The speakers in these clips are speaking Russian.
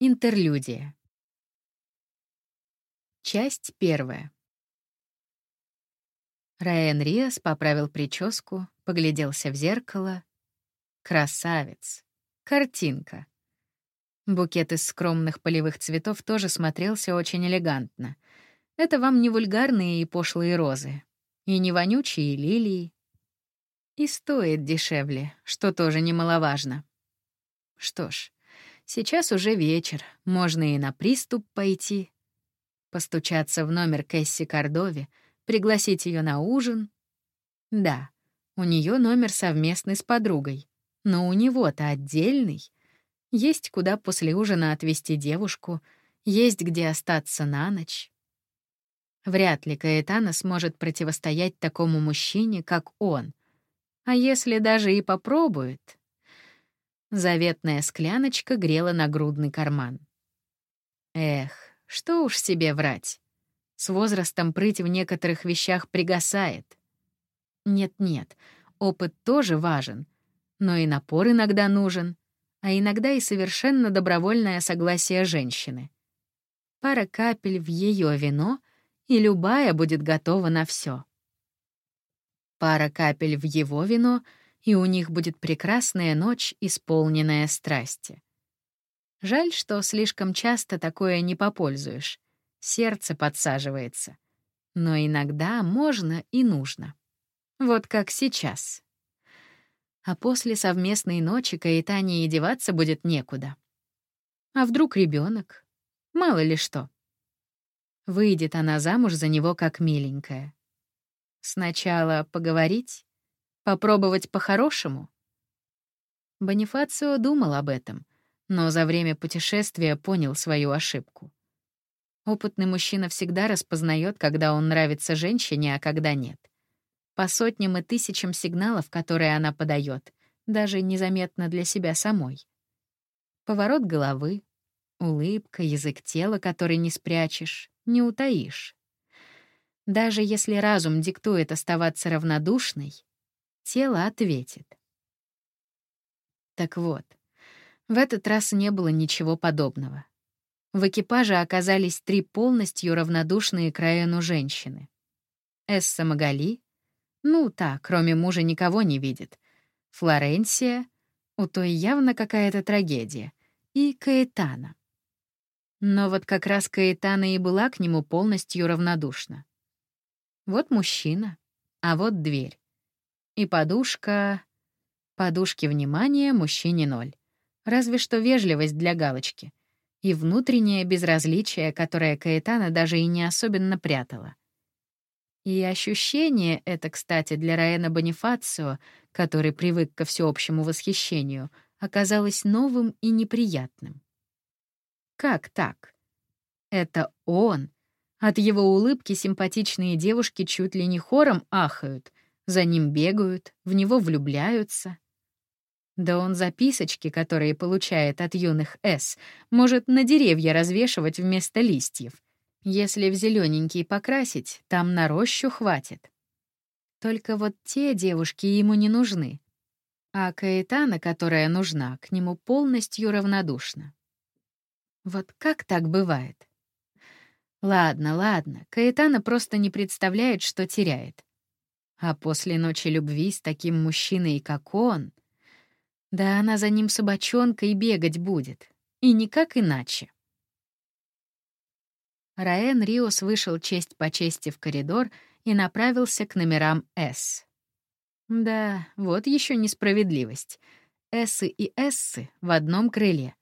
Интерлюдия. Часть первая. Райан Риас поправил прическу, погляделся в зеркало. Красавец. Картинка. Букет из скромных полевых цветов тоже смотрелся очень элегантно. Это вам не вульгарные и пошлые розы, и не вонючие лилии. И стоит дешевле, что тоже немаловажно. Что ж, Сейчас уже вечер, можно и на приступ пойти. Постучаться в номер Кэсси Кордови, пригласить ее на ужин. Да, у нее номер совместный с подругой, но у него-то отдельный. Есть куда после ужина отвезти девушку, есть где остаться на ночь. Вряд ли Каэтана сможет противостоять такому мужчине, как он. А если даже и попробует, Заветная скляночка грела нагрудный карман. Эх, что уж себе врать. С возрастом прыть в некоторых вещах пригасает. Нет-нет, опыт тоже важен, но и напор иногда нужен, а иногда и совершенно добровольное согласие женщины. Пара капель в ее вино, и любая будет готова на все. Пара капель в его вино — и у них будет прекрасная ночь, исполненная страсти. Жаль, что слишком часто такое не попользуешь. Сердце подсаживается. Но иногда можно и нужно. Вот как сейчас. А после совместной ночи Каэтане и деваться будет некуда. А вдруг ребенок? Мало ли что. Выйдет она замуж за него как миленькая. Сначала поговорить, Попробовать по-хорошему? Бонифацио думал об этом, но за время путешествия понял свою ошибку. Опытный мужчина всегда распознает, когда он нравится женщине, а когда нет. По сотням и тысячам сигналов, которые она подает, даже незаметно для себя самой. Поворот головы, улыбка, язык тела, который не спрячешь, не утаишь. Даже если разум диктует оставаться равнодушной, тело ответит. Так вот, в этот раз не было ничего подобного. В экипаже оказались три полностью равнодушные к Раэну женщины. Эсса Магали, ну так, кроме мужа никого не видит, Флоренсия, у той явно какая-то трагедия, и Каэтана. Но вот как раз Каэтана и была к нему полностью равнодушна. Вот мужчина, а вот дверь. И подушка... Подушки внимания мужчине ноль. Разве что вежливость для галочки. И внутреннее безразличие, которое Каэтана даже и не особенно прятала. И ощущение это, кстати, для Раэна Бонифацио, который привык ко всеобщему восхищению, оказалось новым и неприятным. Как так? Это он. От его улыбки симпатичные девушки чуть ли не хором ахают, за ним бегают, в него влюбляются. Да он записочки, которые получает от юных «С», может на деревья развешивать вместо листьев. Если в зелененький покрасить, там на рощу хватит. Только вот те девушки ему не нужны. А Каэтана, которая нужна, к нему полностью равнодушна. Вот как так бывает? Ладно, ладно, Каэтана просто не представляет, что теряет. А после ночи любви с таким мужчиной, как он, да она за ним собачонкой бегать будет. И никак иначе. Раэн Риос вышел честь по чести в коридор и направился к номерам «С». Да, вот еще несправедливость. Эссы и Эссы в одном крыле,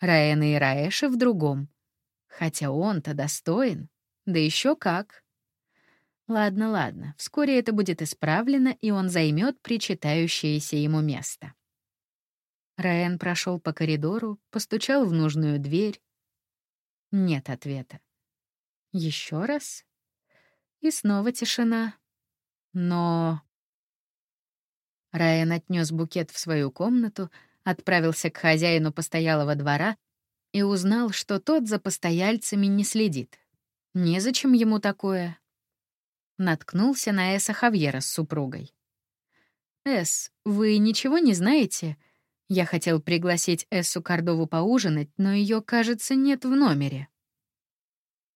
Раэна и Раэша в другом. Хотя он-то достоин, да еще как. Ладно, ладно, вскоре это будет исправлено, и он займет причитающееся ему место. Раэн прошел по коридору, постучал в нужную дверь. Нет ответа. Еще раз. И снова тишина. Но... Раэн отнес букет в свою комнату, отправился к хозяину постоялого двора и узнал, что тот за постояльцами не следит. Незачем ему такое, наткнулся на Эса Хавьера с супругой. «Эс, вы ничего не знаете? Я хотел пригласить Эссу Кордову поужинать, но ее, кажется, нет в номере.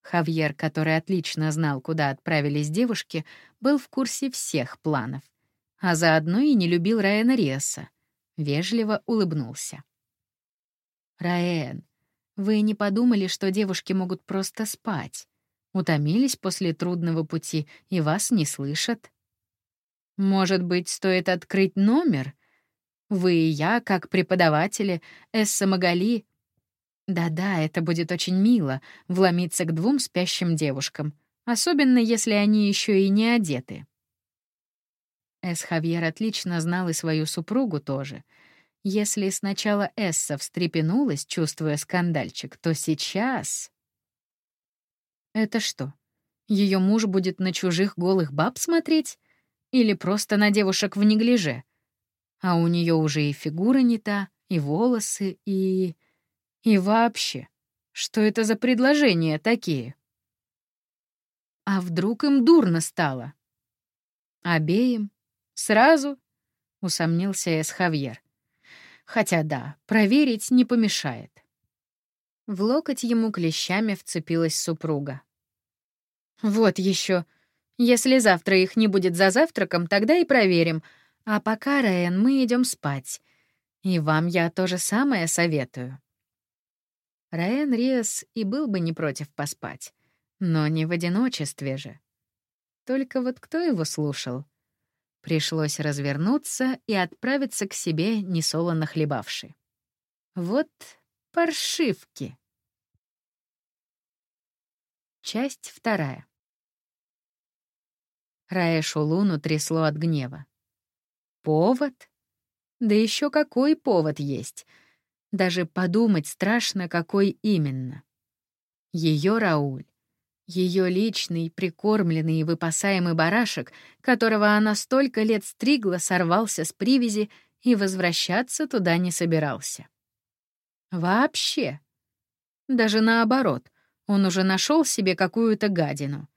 Хавьер, который отлично знал, куда отправились девушки, был в курсе всех планов, а заодно и не любил Раэна Риаса. Вежливо улыбнулся. «Раэн, вы не подумали, что девушки могут просто спать? Утомились после трудного пути и вас не слышат? Может быть, стоит открыть номер? Вы и я, как преподаватели, Эсса Магали, да-да, это будет очень мило — вломиться к двум спящим девушкам, особенно если они еще и не одеты. Эс Хавьер отлично знал и свою супругу тоже. Если сначала Эсса встрепенулась, чувствуя скандальчик, то сейчас... Это что, ее муж будет на чужих голых баб смотреть? Или просто на девушек в неглиже? А у нее уже и фигура не та, и волосы, и... И вообще, что это за предложения такие? А вдруг им дурно стало? Обеим? Сразу? Усомнился Эсхавьер. Хотя да, проверить не помешает. В локоть ему клещами вцепилась супруга. «Вот еще. Если завтра их не будет за завтраком, тогда и проверим. А пока, Райан, мы идем спать. И вам я то же самое советую». Раэн Риас и был бы не против поспать. Но не в одиночестве же. Только вот кто его слушал? Пришлось развернуться и отправиться к себе, несолоно хлебавши. Вот паршивки. Часть вторая. Раэшу Луну трясло от гнева. Повод? Да еще какой повод есть — даже подумать страшно, какой именно. Ее Рауль. Ее личный, прикормленный и выпасаемый барашек, которого она столько лет стригла, сорвался с привязи и возвращаться туда не собирался. Вообще. Даже наоборот, он уже нашел себе какую-то гадину.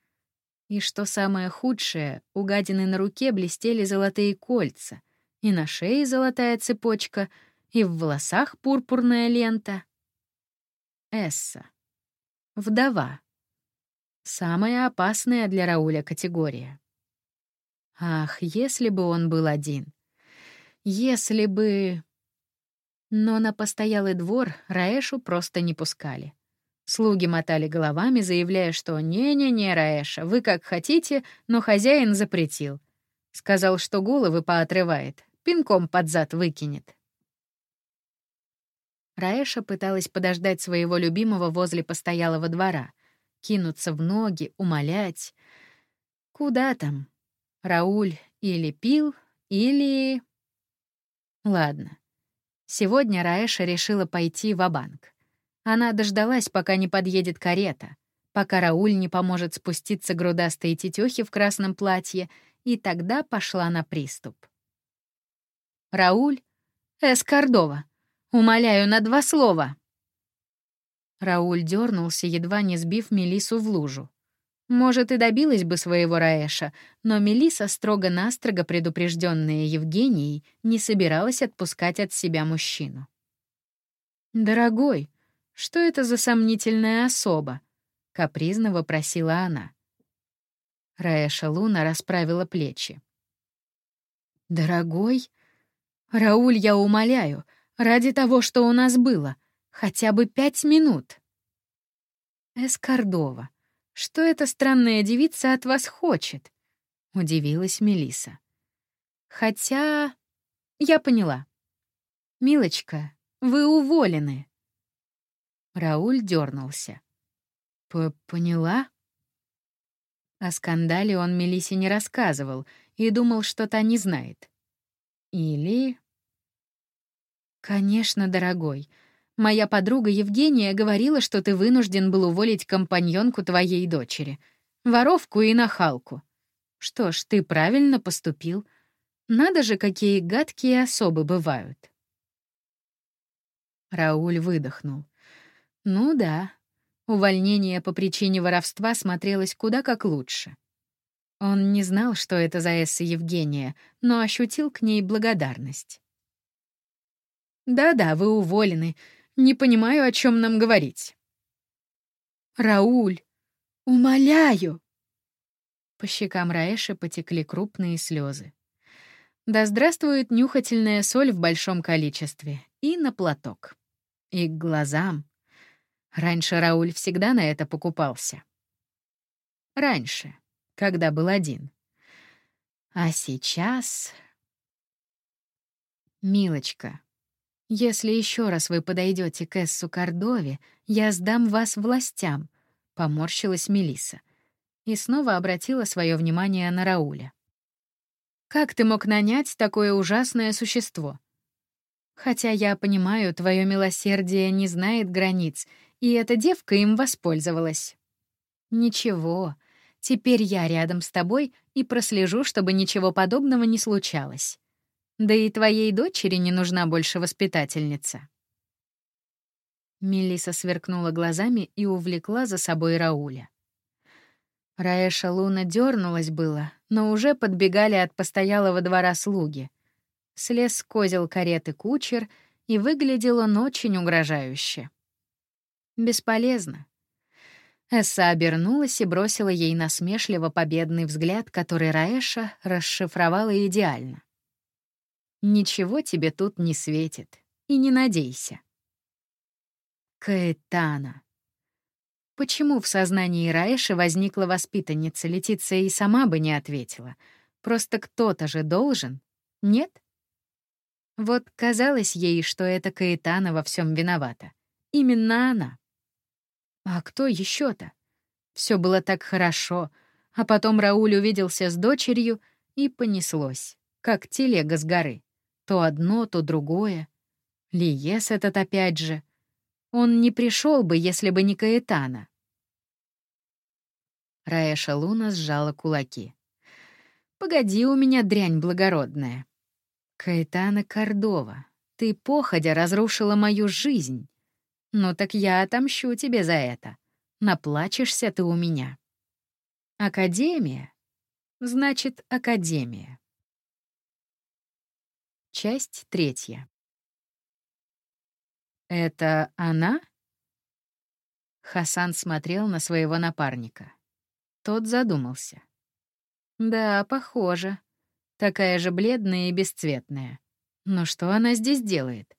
И что самое худшее, у гадины на руке блестели золотые кольца, и на шее золотая цепочка — и в волосах пурпурная лента. Эсса. Вдова. Самая опасная для Рауля категория. Ах, если бы он был один. Если бы... Но на постоялый двор Раэшу просто не пускали. Слуги мотали головами, заявляя, что «не-не-не, Раэша, вы как хотите, но хозяин запретил». Сказал, что головы поотрывает, пинком под зад выкинет. Раэша пыталась подождать своего любимого возле постоялого двора, кинуться в ноги, умолять. Куда там? Рауль или пил, или... Ладно. Сегодня Раэша решила пойти в банк Она дождалась, пока не подъедет карета, пока Рауль не поможет спуститься грудастой тетёхе в красном платье, и тогда пошла на приступ. Рауль Эскордова. Умоляю на два слова. Рауль дернулся, едва не сбив Мелису в лужу. Может, и добилась бы своего Раэша, но Мелиса, строго-настрого предупрежденная Евгенией, не собиралась отпускать от себя мужчину. «Дорогой, что это за сомнительная особа?» — капризно вопросила она. Раэша Луна расправила плечи. «Дорогой? Рауль, я умоляю, Ради того, что у нас было. Хотя бы пять минут. Эскордова, что эта странная девица от вас хочет? Удивилась Мелиса. Хотя... Я поняла. Милочка, вы уволены. Рауль дернулся. Поняла? О скандале он Мелисе не рассказывал и думал, что та не знает. Или «Конечно, дорогой. Моя подруга Евгения говорила, что ты вынужден был уволить компаньонку твоей дочери. Воровку и нахалку. Что ж, ты правильно поступил. Надо же, какие гадкие особы бывают». Рауль выдохнул. «Ну да, увольнение по причине воровства смотрелось куда как лучше». Он не знал, что это за Эсса Евгения, но ощутил к ней благодарность. Да-да, вы уволены. Не понимаю, о чем нам говорить. Рауль, умоляю. По щекам Раэши потекли крупные слезы. Да здравствует нюхательная соль в большом количестве. И на платок. И к глазам. Раньше Рауль всегда на это покупался. Раньше, когда был один. А сейчас... Милочка, если еще раз вы подойдете к Эссу Кордове, я сдам вас властям, поморщилась Мелиса и снова обратила свое внимание на Рауля. Как ты мог нанять такое ужасное существо? Хотя я понимаю, твое милосердие не знает границ, и эта девка им воспользовалась. Ничего, теперь я рядом с тобой и прослежу, чтобы ничего подобного не случалось. Да и твоей дочери не нужна больше воспитательница. Мелиса сверкнула глазами и увлекла за собой Рауля. Раэша Луна дернулась было, но уже подбегали от постоялого двора слуги. Слез с козел кареты кучер, и выглядел он очень угрожающе. Бесполезно. Эсса обернулась и бросила ей насмешливо победный взгляд, который Раэша расшифровала идеально. «Ничего тебе тут не светит, и не надейся». Каэтана. Почему в сознании Раэши возникла воспитанница, Летиция и сама бы не ответила. Просто кто-то же должен, нет? Вот казалось ей, что это Каэтана во всем виновата. Именно она. А кто еще то Все было так хорошо, а потом Рауль увиделся с дочерью, и понеслось, как телега с горы. То одно, то другое. Лиес этот опять же. Он не пришел бы, если бы не Каэтана. Раэша Луна сжала кулаки. «Погоди у меня, дрянь благородная. Каэтана Кордова, ты походя разрушила мою жизнь. Ну так я отомщу тебе за это. Наплачешься ты у меня. Академия? Значит, Академия. Часть третья. «Это она?» Хасан смотрел на своего напарника. Тот задумался. «Да, похоже. Такая же бледная и бесцветная. Но что она здесь делает?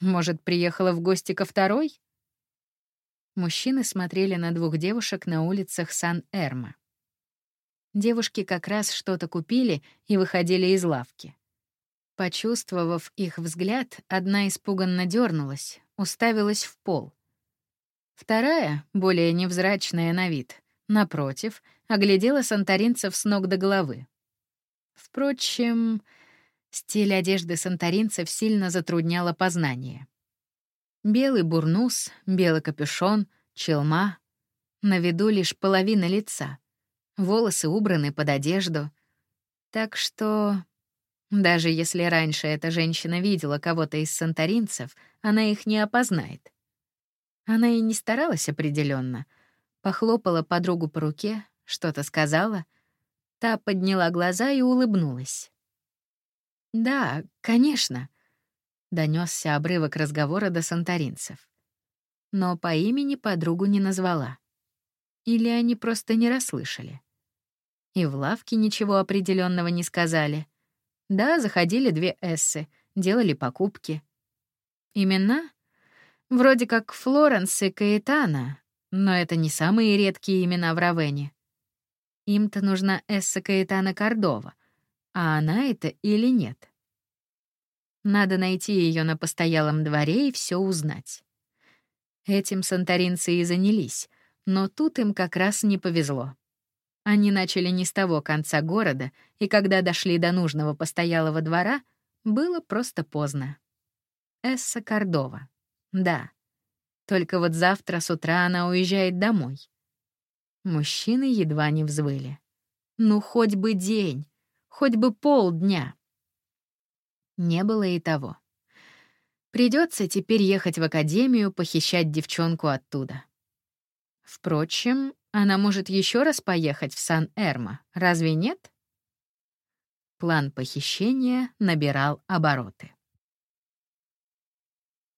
Может, приехала в гости ко второй? Мужчины смотрели на двух девушек на улицах Сан-Эрма. Девушки как раз что-то купили и выходили из лавки. Почувствовав их взгляд, одна испуганно дернулась, уставилась в пол. Вторая, более невзрачная на вид, напротив, оглядела санторинцев с ног до головы. Впрочем, Стиль одежды санторинцев сильно затруднял опознание. Белый бурнус, белый капюшон, челма. На виду лишь половина лица. Волосы убраны под одежду. Так что... Даже если раньше эта женщина видела кого-то из санторинцев, она их не опознает. Она и не старалась определенно. Похлопала подругу по руке, что-то сказала. Та подняла глаза и улыбнулась. «Да, конечно», — донесся обрывок разговора до санторинцев. Но по имени подругу не назвала. Или они просто не расслышали. И в лавке ничего определенного не сказали. Да, заходили две эссы, делали покупки. Имена? Вроде как Флоренс и Каэтана, но это не самые редкие имена в Равене. Им-то нужна Эсса Каэтана Кордова, а она это или нет. Надо найти ее на постоялом дворе и все узнать. Этим санторинцы и занялись, но тут им как раз не повезло. Они начали не с того конца города, и когда дошли до нужного постоялого двора, было просто поздно. Эсса Кордова. Да. Только вот завтра с утра она уезжает домой. Мужчины едва не взвыли. Ну, хоть бы день хоть бы полдня. Не было и того. Придется теперь ехать в академию, похищать девчонку оттуда. Впрочем, она может еще раз поехать в Сан-Эрмо, разве нет? План похищения набирал обороты.